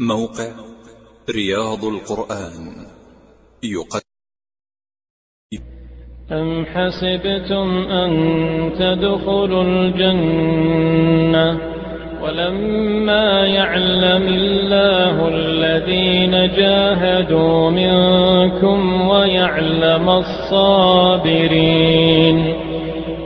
موقع رياض القرآن. يقدم. أم حسبتم أن تدخلوا الجنة ولما يعلم الله الذين جاهدوا منكم ويعلم الصابرين؟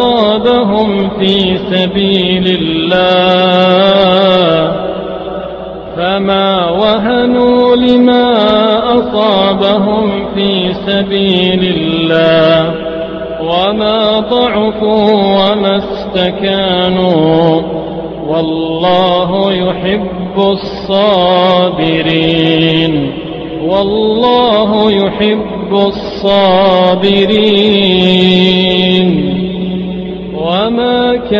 أصابهم في سبيل الله. فما وهنوا لما أصابهم في سبيل الله. وما ضعفوا وما استكانوا. والله يحب الصابرين. والله يحب الصابرين.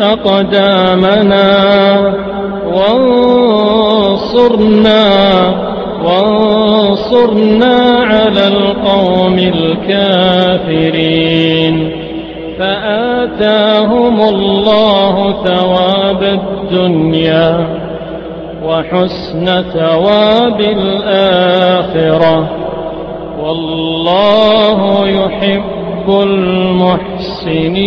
أقدامنا وانصرنا وانصرنا على القوم الكافرين. فآتاهم الله ثواب الدنيا وحسن ثواب الآخرة. والله يحب المحسنين.